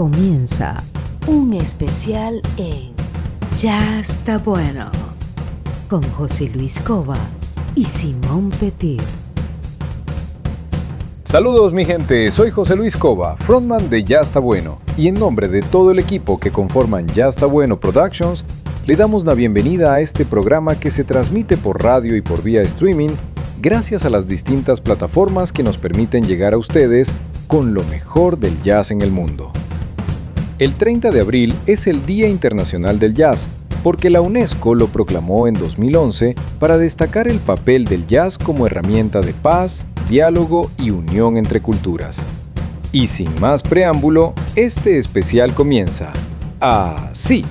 comienza un especial en Ya está bueno con José Luis Cova y Simón Petit. Saludos mi gente, soy José Luis Cova, frontman de Ya está bueno, y en nombre de todo el equipo que conforman Ya está bueno Productions, le damos la bienvenida a este programa que se transmite por radio y por vía streaming gracias a las distintas plataformas que nos permiten llegar a ustedes con lo mejor del jazz en el mundo. El 30 de abril es el Día Internacional del Jazz, porque la UNESCO lo proclamó en 2011 para destacar el papel del jazz como herramienta de paz, diálogo y unión entre culturas. Y sin más preámbulo, este especial comienza. Así.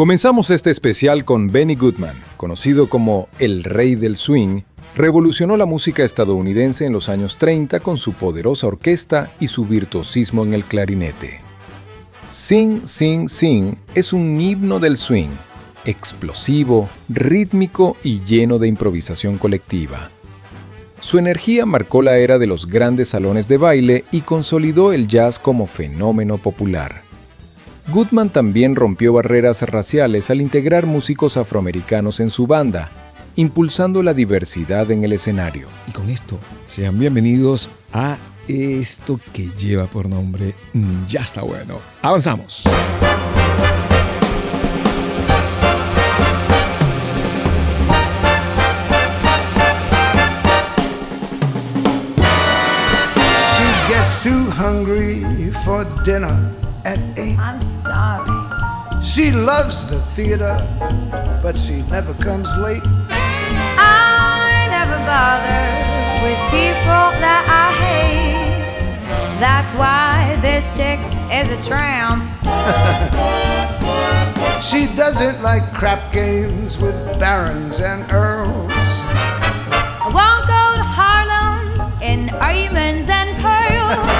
Comenzamos este especial con Benny Goodman, conocido como el rey del swing, revolucionó la música estadounidense en los años 30 con su poderosa orquesta y su virtuosismo en el clarinete. Sing, Sing, Sing es un himno del swing, explosivo, rítmico y lleno de improvisación colectiva. Su energía marcó la era de los grandes salones de baile y consolidó el jazz como fenómeno popular. Goodman también rompió barreras raciales al integrar músicos afroamericanos en su banda, impulsando la diversidad en el escenario. Y con esto, sean bienvenidos a esto que lleva por nombre mm, Ya está bueno. Avanzamos. She gets too hungry for dinner at eight. I'm starving. She loves the theater, but she never comes late. I never bother with people that I hate. That's why this chick is a tramp. She doesn't like crap games with barons and earls. I won't go to Harlem in diamonds and pearls.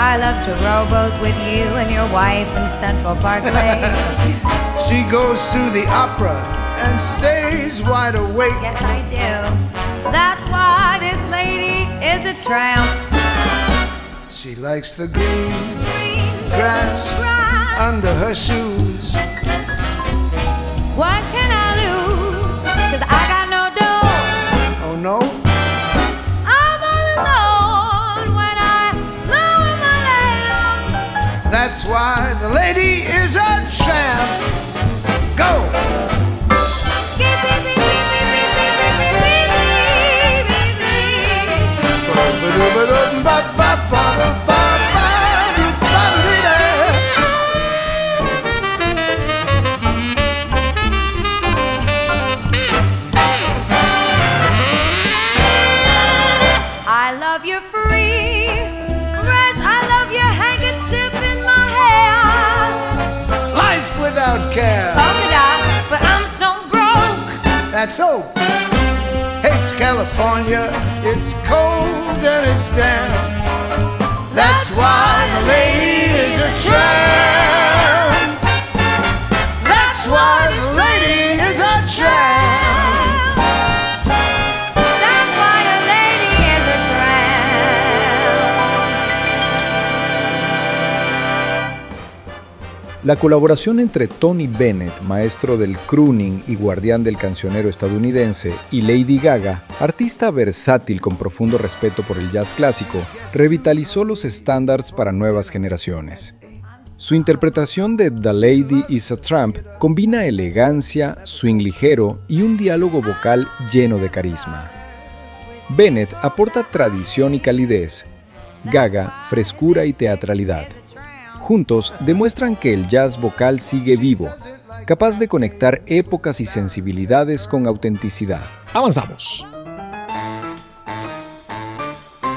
I love to rowboat with you and your wife in Central Parkway. She goes to the opera and stays wide awake. yes, I do. That's why this lady is a tramp. She likes the green Green grass grass. under her shoes. What can I lose? Cause I got no dough. Oh no, why the lady is a tramp. Go! Beep, La colaboración entre Tony Bennett, maestro del crooning y guardián del cancionero estadounidense, y Lady Gaga, artista versátil con profundo respeto por el jazz clásico, revitalizó los estándares para nuevas generaciones. Su interpretación de The Lady is a Tramp combina elegancia, swing ligero y un diálogo vocal lleno de carisma. Bennett aporta tradición y calidez, Gaga frescura y teatralidad. Juntos demuestran que el jazz vocal sigue vivo, capaz de conectar épocas y sensibilidades con autenticidad. Avanzamos.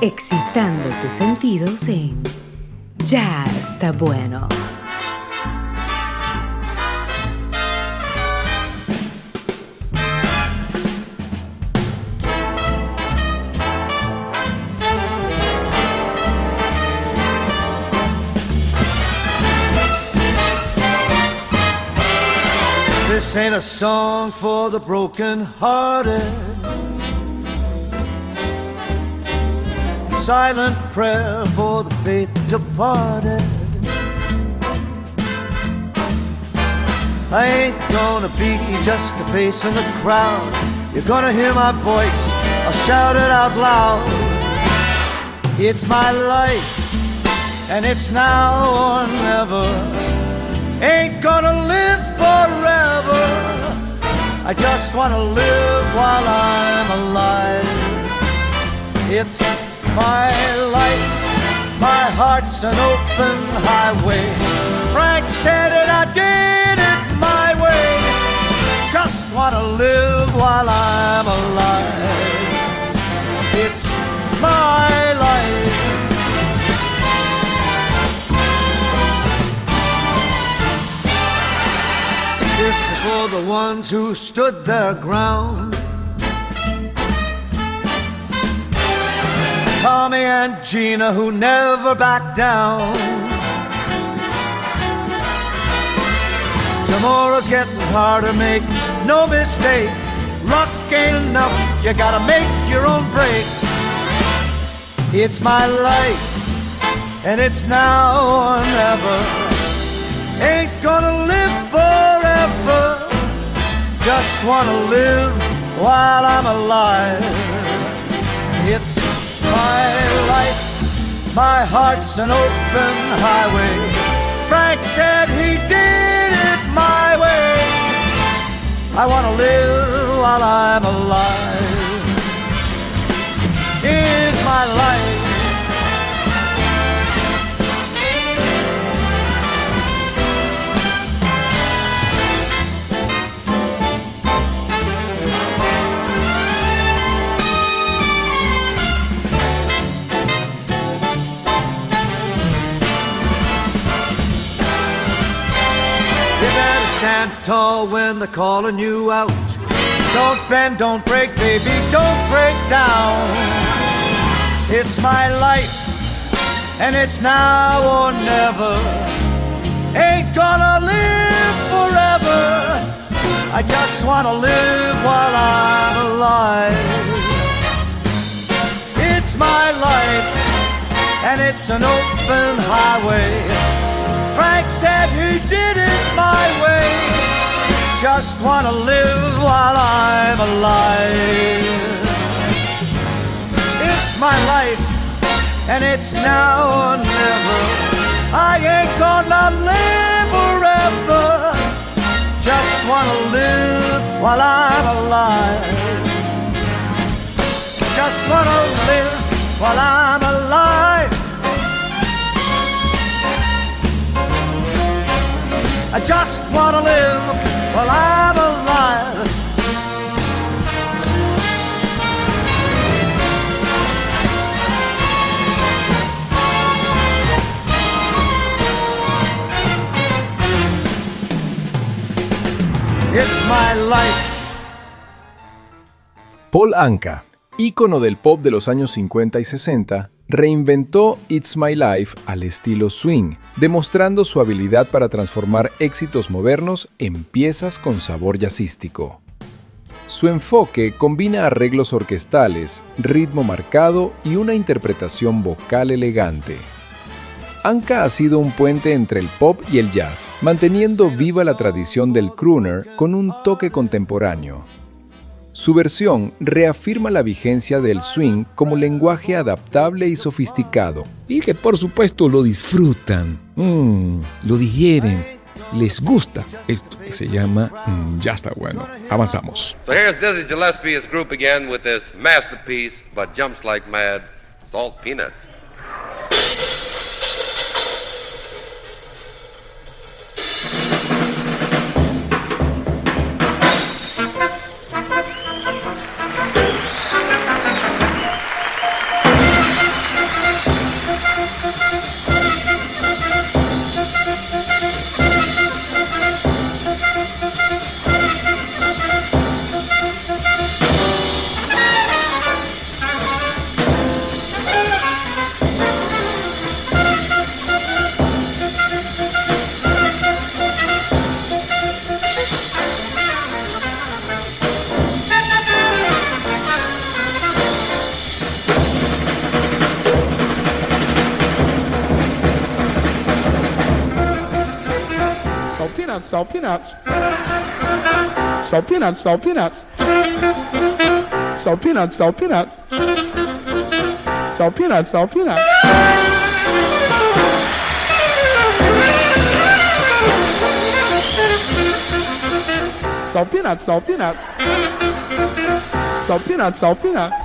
Excitando tus sentidos en Ya está bueno. This a song for the broken hearted. Silent prayer for the faith departed. I ain't gonna be just a face in the crowd. You're gonna hear my voice, I'll shout it out loud. It's my life, and it's now or never. Ain't gonna live forever. I just wanna live while I'm alive. It's my life, my heart's an open highway. Frank said it, I did it my way. Just wanna live while I'm the ones who stood their ground. Tommy and Gina who never backed down. Tomorrow's getting harder, make no mistake. Luck ain't enough, you gotta make your own breaks. It's my life, and it's now or never. Ain't gonna live forever, just wanna live while I'm alive. It's my life, my heart's an open highway. Frank said he did it my way. I wanna live while I'm alive. It's my life. Stand tall when they're calling you out. Don't bend, don't break, baby, don't break down. It's my life, and it's now or never. Ain't gonna live forever. I just wanna live while I'm alive. It's my life, and it's an open highway. Frank said he did it my way. Just wanna live while I'm alive. It's my life, and it's now or never. I ain't gonna live forever. Just wanna live while I'm alive. Just wanna live while I'm alive. I just wanna live while I'm alive. It's my life. Paul Anka, ícono del pop de los años 50 y 60, reinventó It's My Life al estilo swing, demostrando su habilidad para transformar éxitos modernos en piezas con sabor jazzístico. Su enfoque combina arreglos orquestales, ritmo marcado y una interpretación vocal elegante. Anka ha sido un puente entre el pop y el jazz, manteniendo viva la tradición del crooner con un toque contemporáneo. Su versión reafirma la vigencia del swing como lenguaje adaptable y sofisticado. Y que por supuesto lo disfrutan, mm, lo digieren, les gusta esto que se llama mm, Ya está bueno. Avanzamos. So here's Dizzy Gillespie's group again with this masterpiece, but jumps like mad, salt peanuts. peanuts, peanuts, salt peanuts. Salt peanuts, salt peanuts. Salt peanuts, salt peanuts. Salt peanuts, salt peanuts. Salt peanuts, salt peanuts.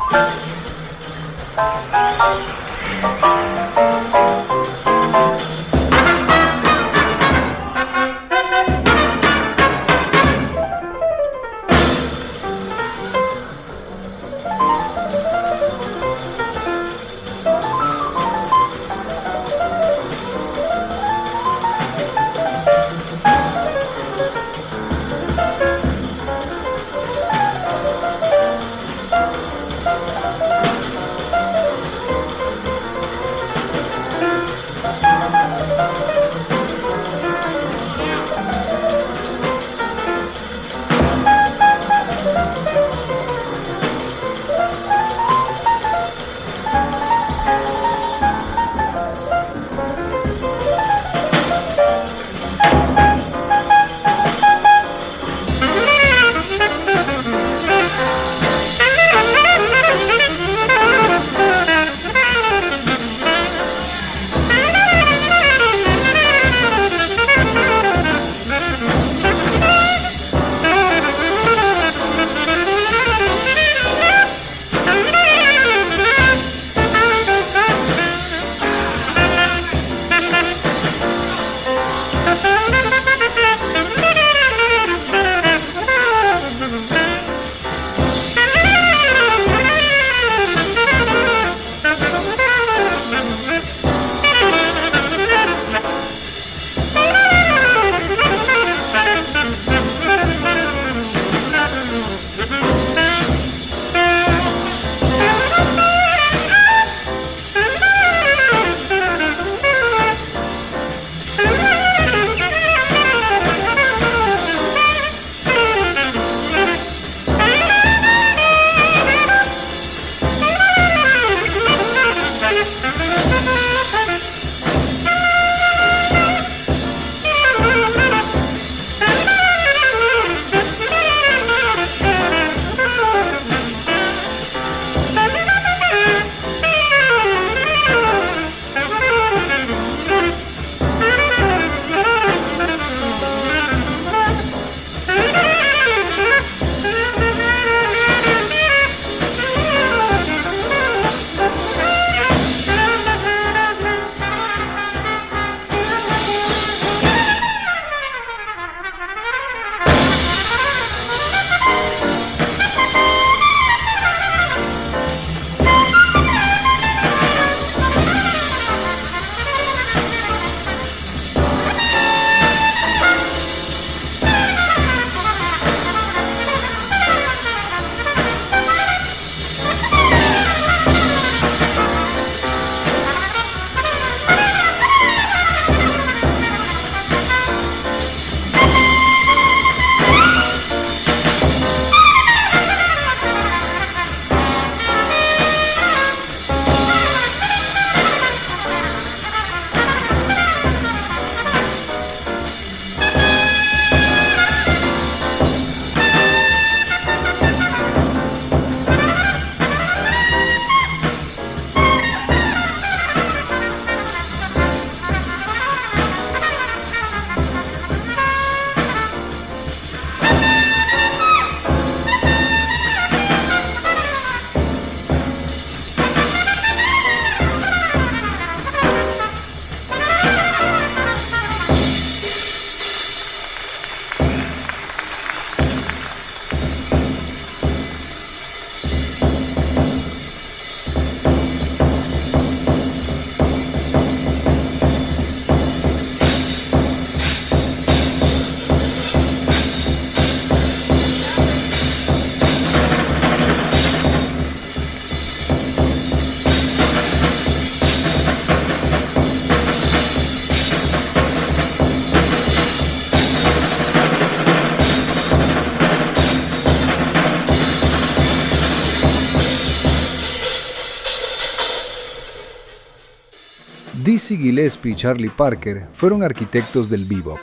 Dizzy Gillespie y Charlie Parker fueron arquitectos del bebop,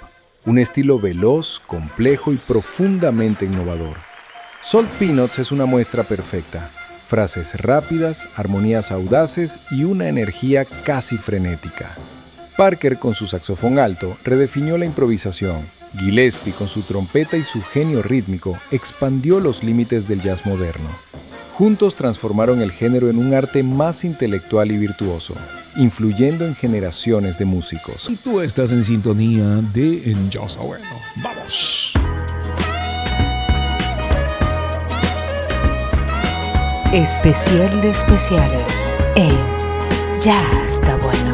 un estilo veloz, complejo y profundamente innovador. Salt Peanuts es una muestra perfecta, frases rápidas, armonías audaces y una energía casi frenética. Parker con su saxofón alto redefinió la improvisación. Gillespie con su trompeta y su genio rítmico expandió los límites del jazz moderno. Juntos transformaron el género en un arte más intelectual y virtuoso influyendo en generaciones de músicos. Y tú estás en sintonía de En Just Bueno. ¡Vamos! Especial de especiales. En Ya está bueno.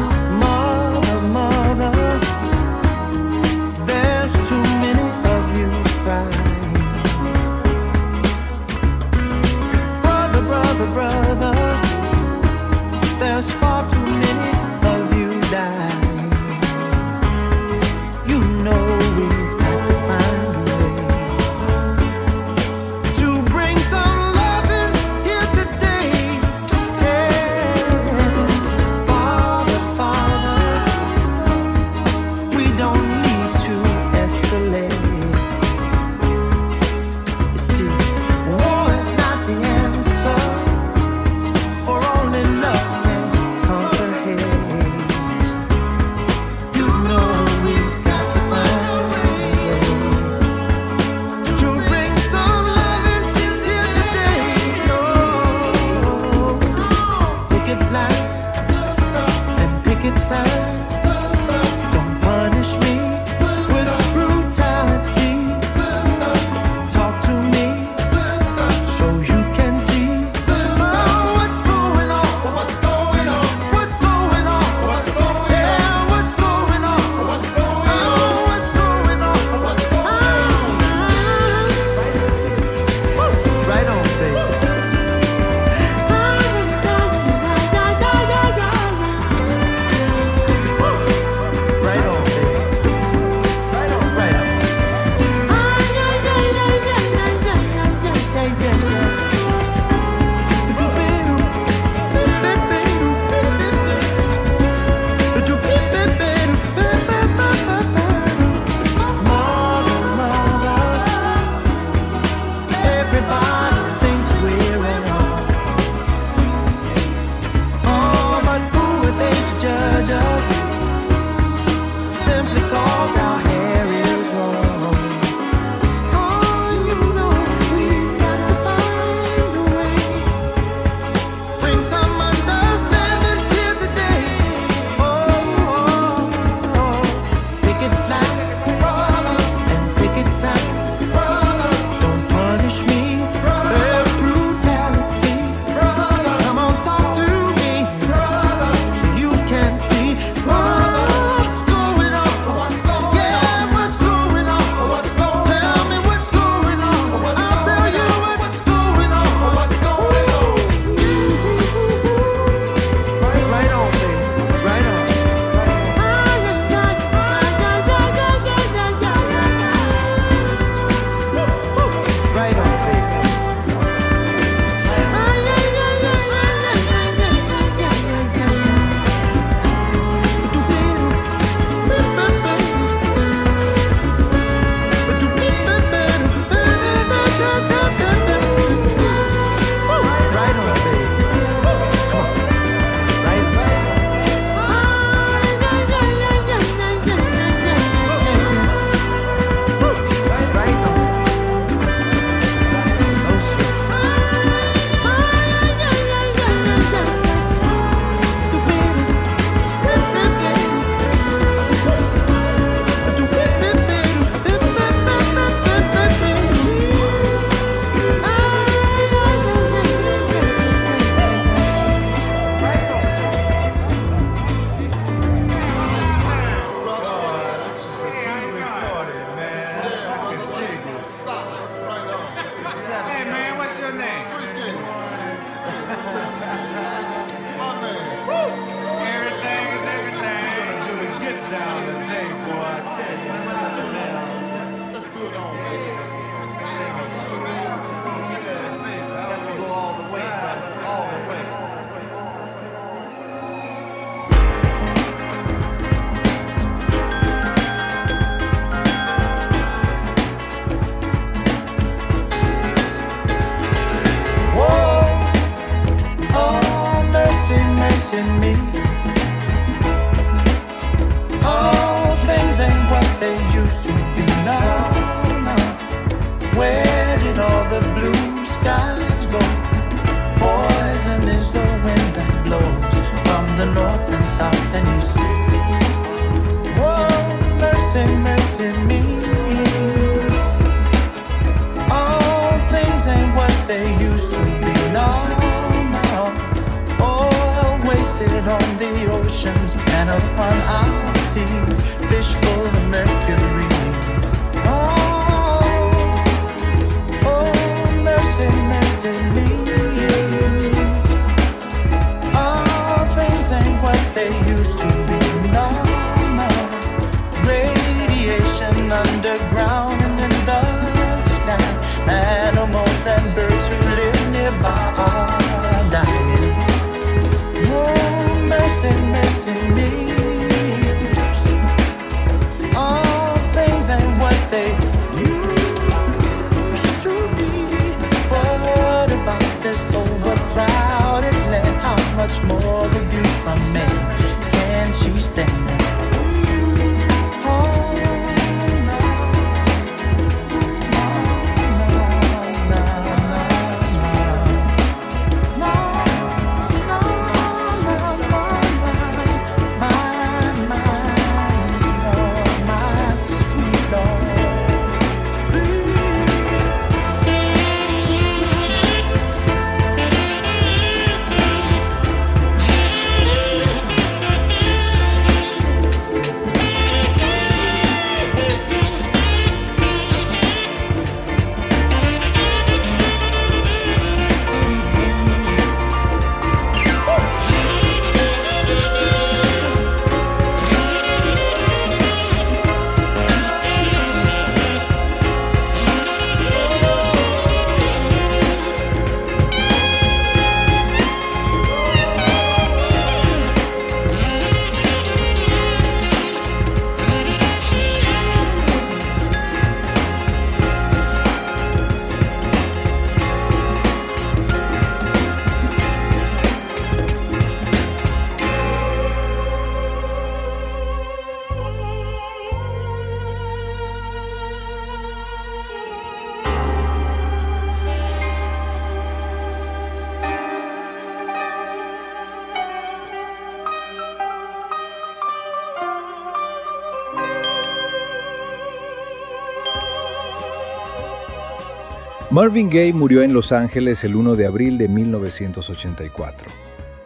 Marvin Gaye murió en Los Ángeles el 1 de abril de 1984.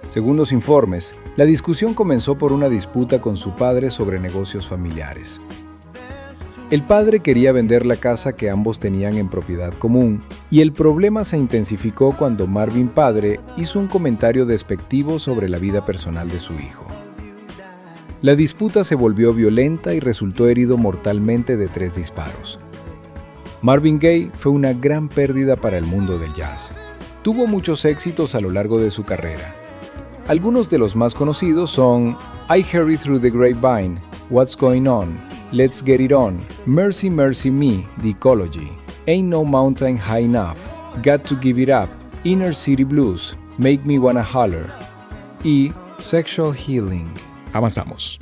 Según los informes, la discusión comenzó por una disputa con su padre sobre negocios familiares. El padre quería vender la casa que ambos tenían en propiedad común, y el problema se intensificó cuando Marvin padre hizo un comentario despectivo sobre la vida personal de su hijo. La disputa se volvió violenta y resultó herido mortalmente de tres disparos. Marvin Gaye fue una gran pérdida para el mundo del jazz. Tuvo muchos éxitos a lo largo de su carrera. Algunos de los más conocidos son I Hurry Through the Grapevine, What's Going On, Let's Get It On, Mercy Mercy Me, The Ecology, Ain't No Mountain High Enough, Got to Give It Up, Inner City Blues, Make Me Wanna Holler y Sexual Healing. Avanzamos.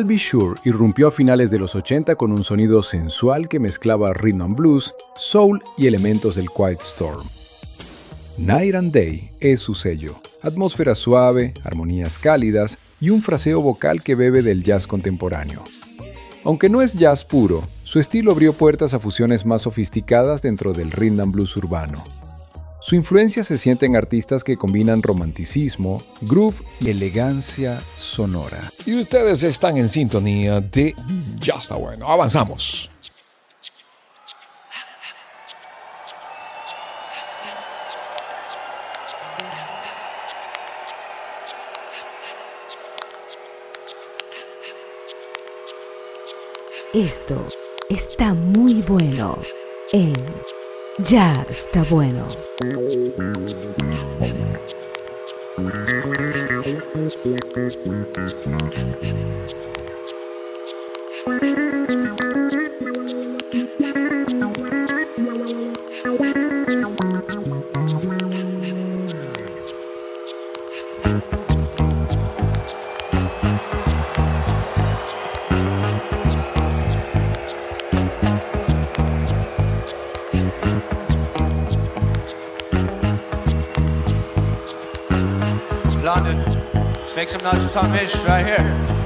I'll Be Sure irrumpió a finales de los 80 con un sonido sensual que mezclaba rhythm and blues, soul y elementos del Quiet Storm. Night and Day es su sello, atmósfera suave, armonías cálidas y un fraseo vocal que bebe del jazz contemporáneo. Aunque no es jazz puro, su estilo abrió puertas a fusiones más sofisticadas dentro del rhythm and blues urbano. Su influencia se siente en artistas que combinan romanticismo, groove y elegancia sonora. Y ustedes están en sintonía de Ya está bueno. Avanzamos. Esto está muy bueno en Ya está bueno. Make some noise for Tom Mish right here.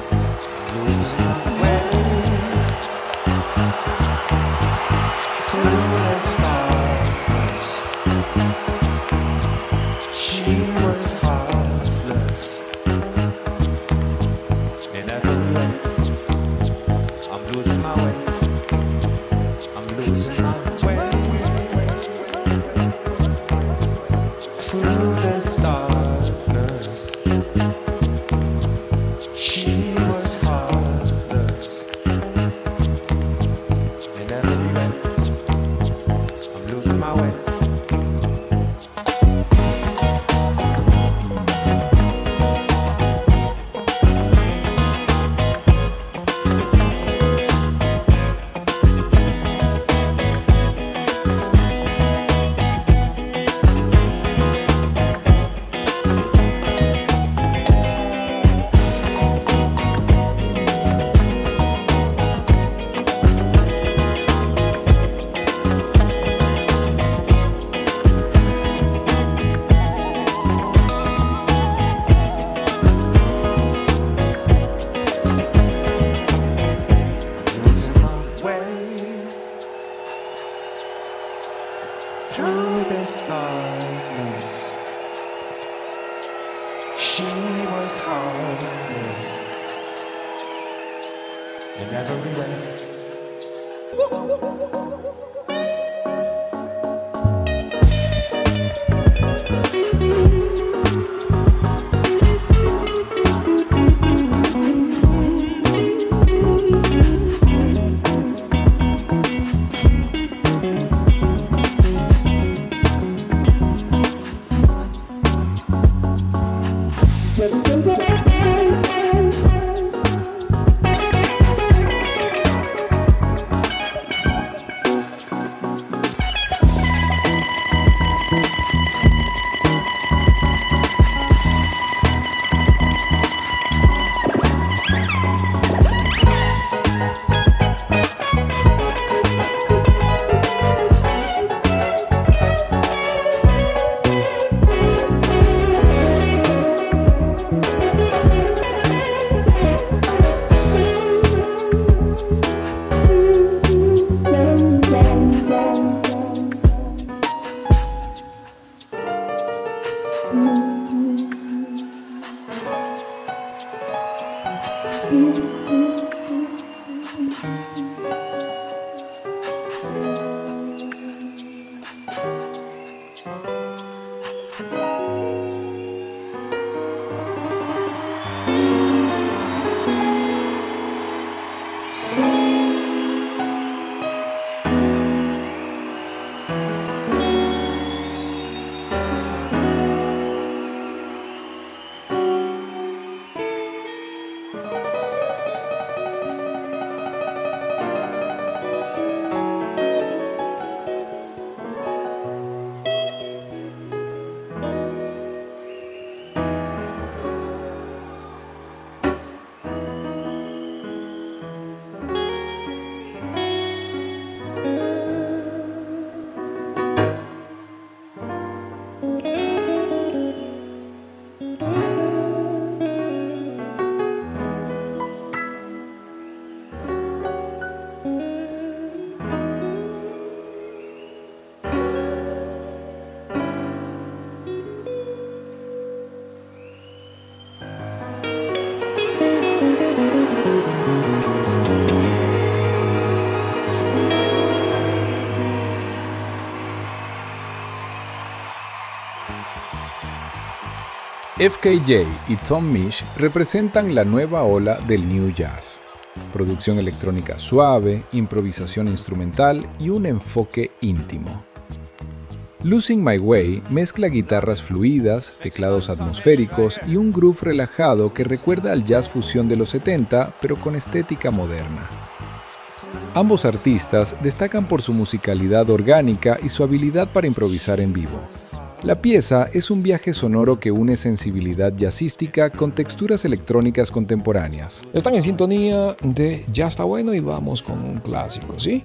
FKJ y Tom Misch representan la nueva ola del New Jazz. Producción electrónica suave, improvisación instrumental y un enfoque íntimo. Losing My Way mezcla guitarras fluidas, teclados atmosféricos y un groove relajado que recuerda al jazz fusión de los 70 pero con estética moderna. Ambos artistas destacan por su musicalidad orgánica y su habilidad para improvisar en vivo. La pieza es un viaje sonoro que une sensibilidad jazzística con texturas electrónicas contemporáneas. Están en sintonía de Ya está bueno y vamos con un clásico, ¿sí?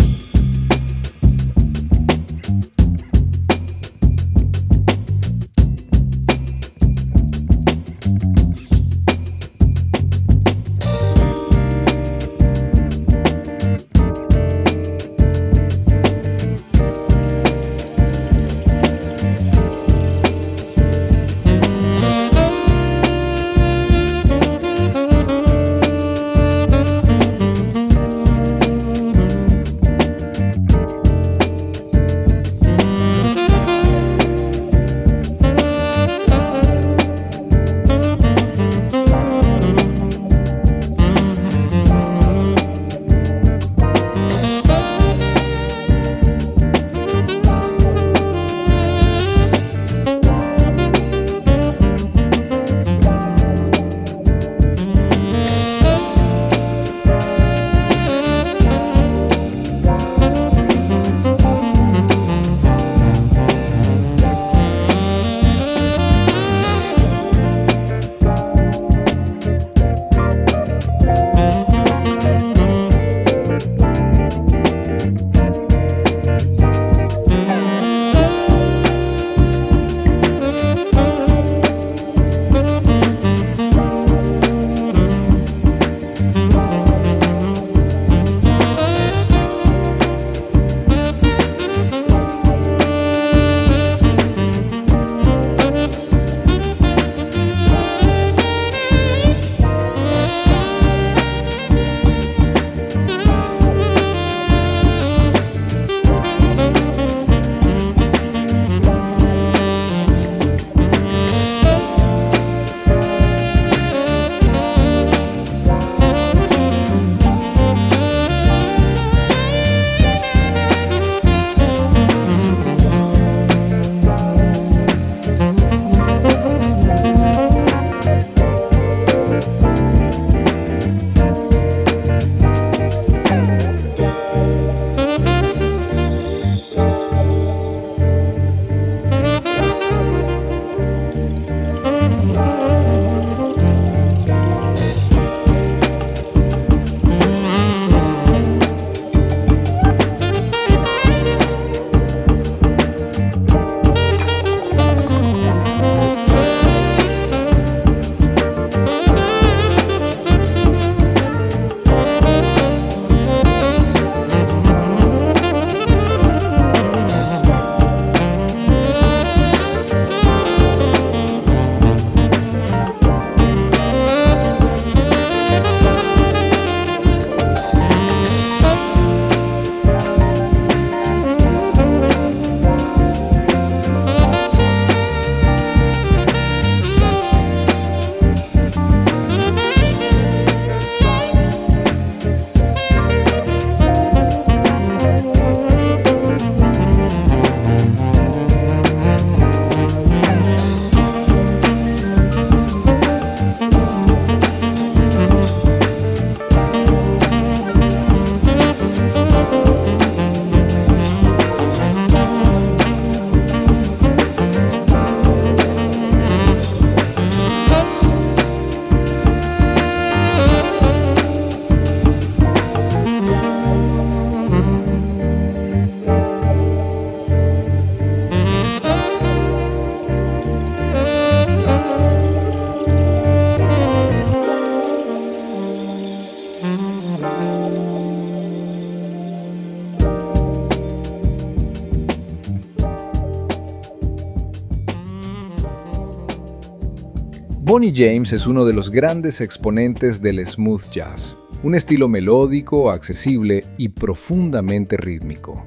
Bonnie James es uno de los grandes exponentes del smooth jazz, un estilo melódico, accesible y profundamente rítmico.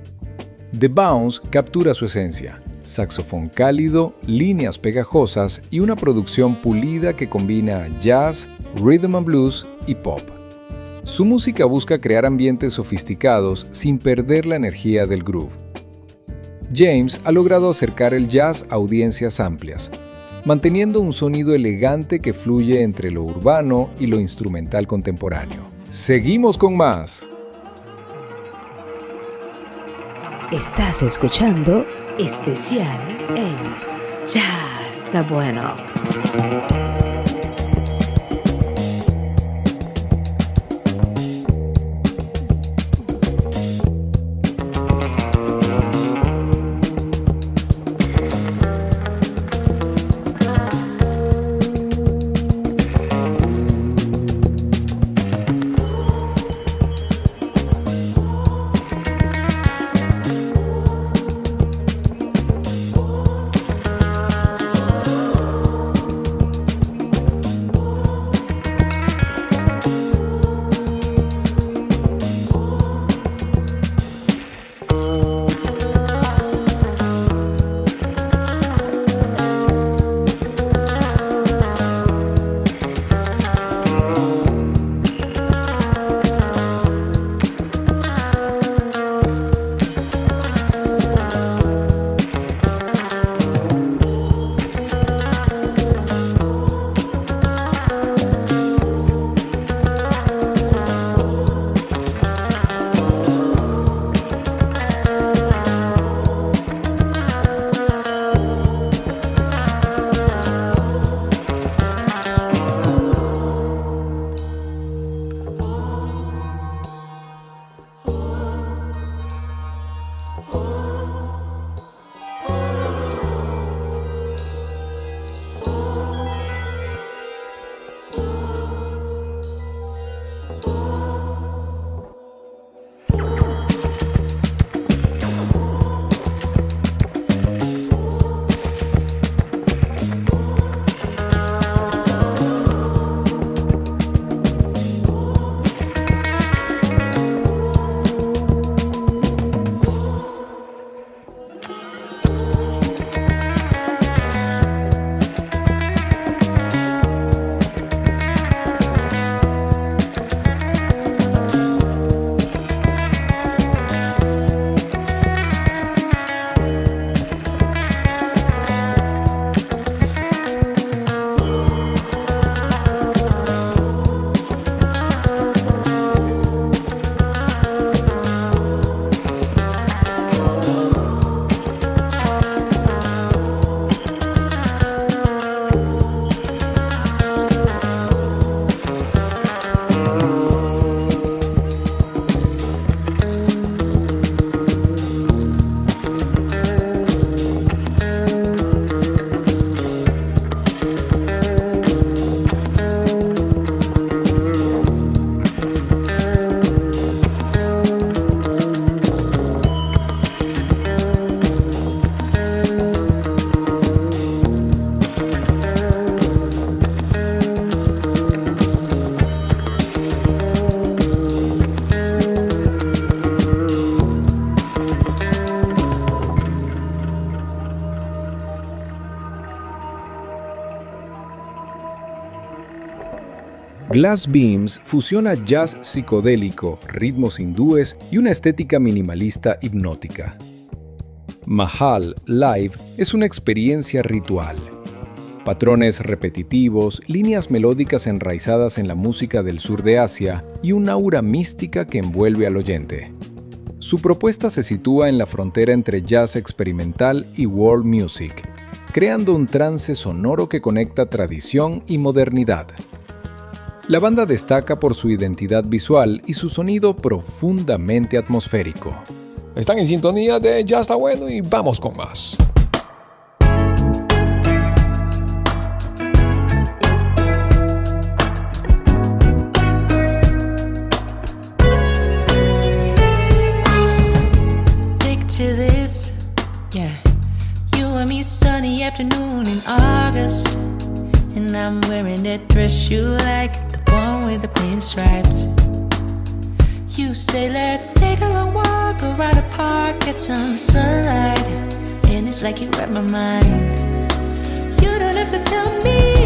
The Bounce captura su esencia, saxofón cálido, líneas pegajosas y una producción pulida que combina jazz, rhythm and blues y pop. Su música busca crear ambientes sofisticados sin perder la energía del groove. James ha logrado acercar el jazz a audiencias amplias, manteniendo un sonido elegante que fluye entre lo urbano y lo instrumental contemporáneo. Seguimos con más. Estás escuchando especial en Ya está bueno. Glass Beams fusiona jazz psicodélico, ritmos hindúes y una estética minimalista hipnótica. Mahal Live es una experiencia ritual. Patrones repetitivos, líneas melódicas enraizadas en la música del sur de Asia y una aura mística que envuelve al oyente. Su propuesta se sitúa en la frontera entre jazz experimental y world music, creando un trance sonoro que conecta tradición y modernidad. La banda destaca por su identidad visual y su sonido profundamente atmosférico. Están en sintonía de Ya está bueno y vamos con más. Picture this, yeah. You and me sunny afternoon in August. And I'm wearing that dress you like, with the pinstripes. You say, let's take a long walk around the park, get some sunlight. And It's like you read my mind. You don't have to tell me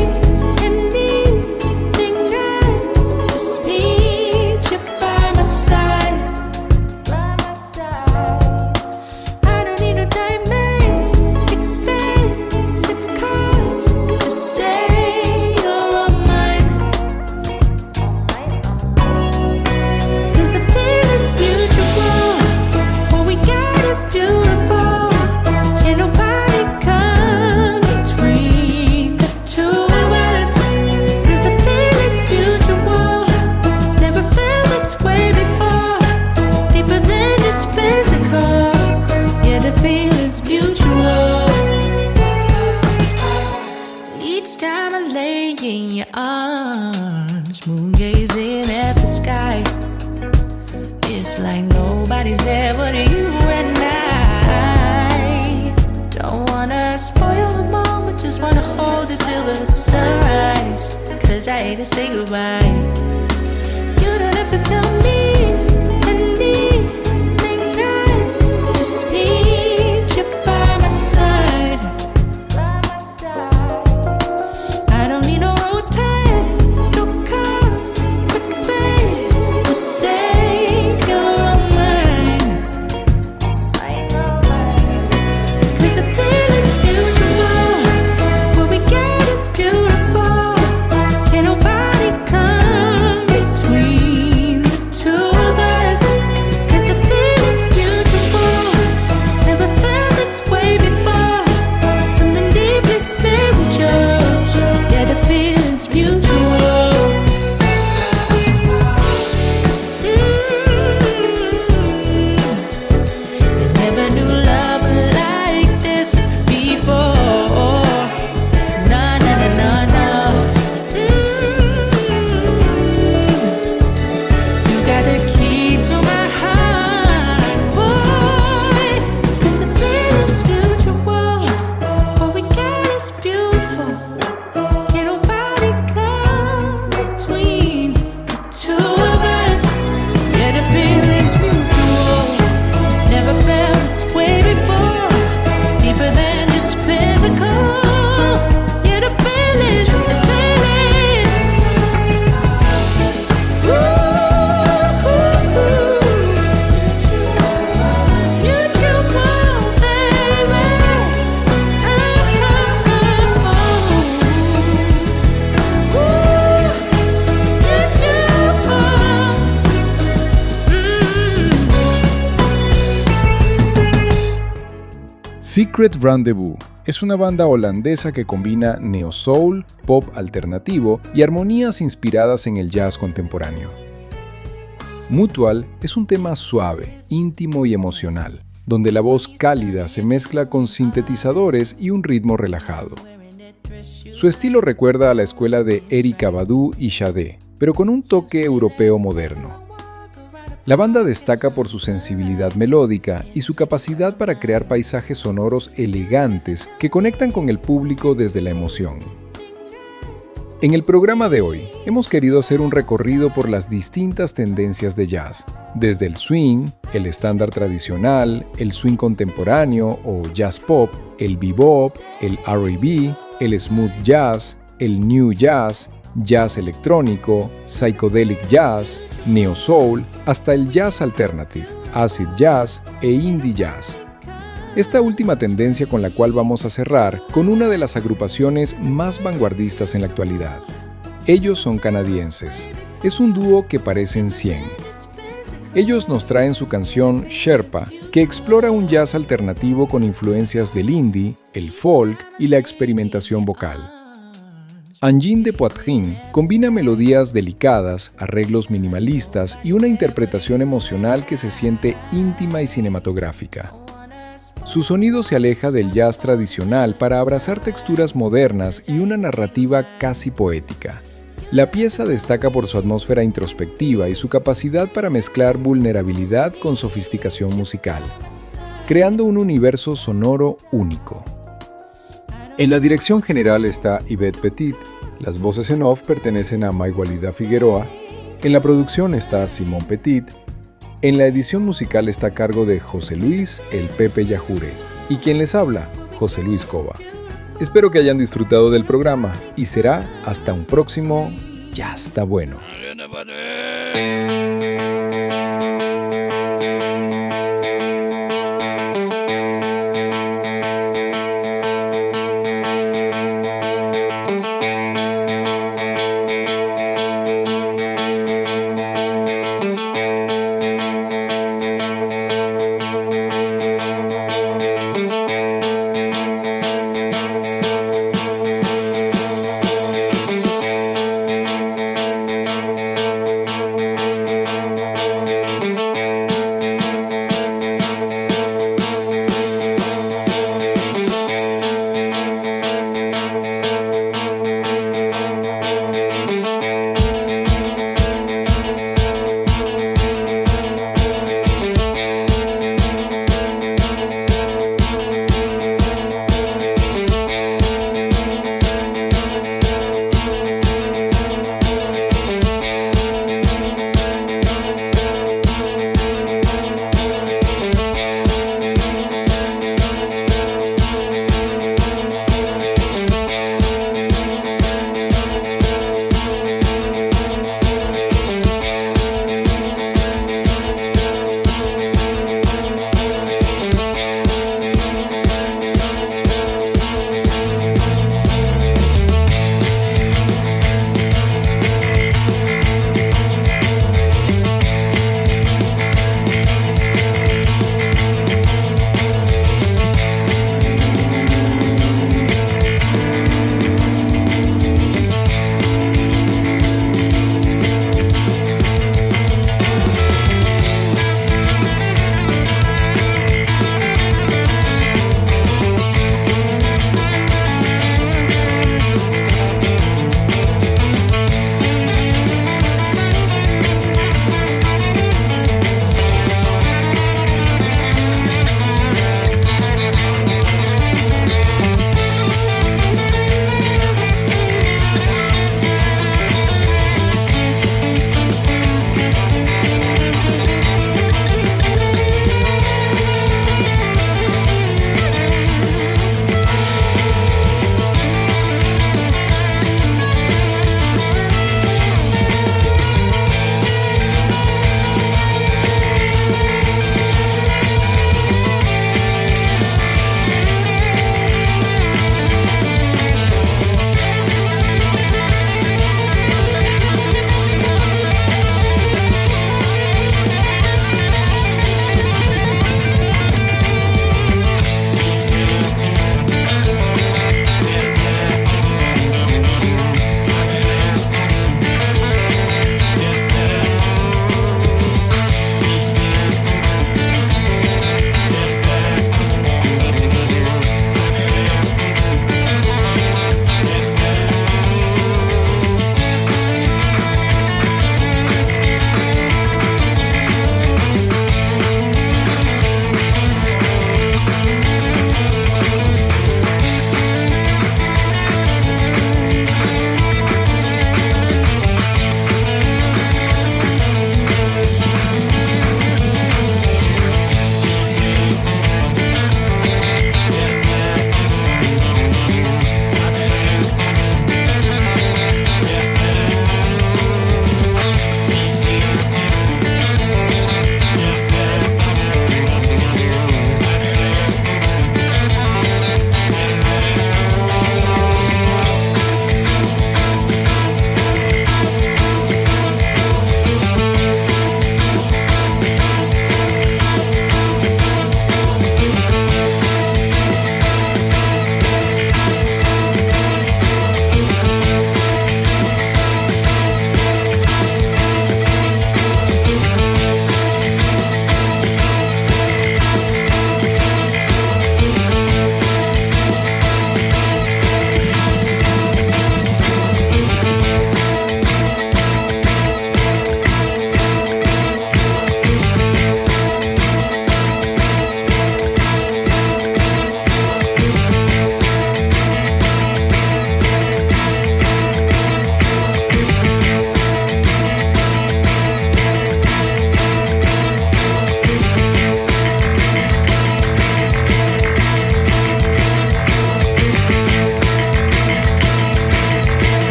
Secret Rendezvous es una banda holandesa que combina neo soul, pop alternativo y armonías inspiradas en el jazz contemporáneo. Mutual es un tema suave, íntimo y emocional, donde la voz cálida se mezcla con sintetizadores y un ritmo relajado. Su estilo recuerda a la escuela de Erika Badu y Sade, pero con un toque europeo moderno. La banda destaca por su sensibilidad melódica y su capacidad para crear paisajes sonoros elegantes que conectan con el público desde la emoción. En el programa de hoy hemos querido hacer un recorrido por las distintas tendencias de jazz, desde el swing, el estándar tradicional, el swing contemporáneo o jazz pop, el bebop, el R&B, el smooth jazz, el new jazz, jazz electrónico, psychedelic jazz, neo soul, hasta el jazz alternative, acid jazz e indie jazz. Esta última tendencia con la cual vamos a cerrar con una de las agrupaciones más vanguardistas en la actualidad. Ellos son canadienses. Es un dúo que parecen 100. Ellos nos traen su canción Sherpa, que explora un jazz alternativo con influencias del indie, el folk y la experimentación vocal. Angine de Poitvin combina melodías delicadas, arreglos minimalistas y una interpretación emocional que se siente íntima y cinematográfica. Su sonido se aleja del jazz tradicional para abrazar texturas modernas y una narrativa casi poética. La pieza destaca por su atmósfera introspectiva y su capacidad para mezclar vulnerabilidad con sofisticación musical, creando un universo sonoro único. En la dirección general está Yvette Petit, las voces en off pertenecen a Maigualida Figueroa, en la producción está Simón Petit, en la edición musical está a cargo de José Luis El Pepe Yajure. Y quien les habla, José Luis Cova. Espero que hayan disfrutado del programa y será hasta un próximo Ya está bueno.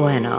Bueno.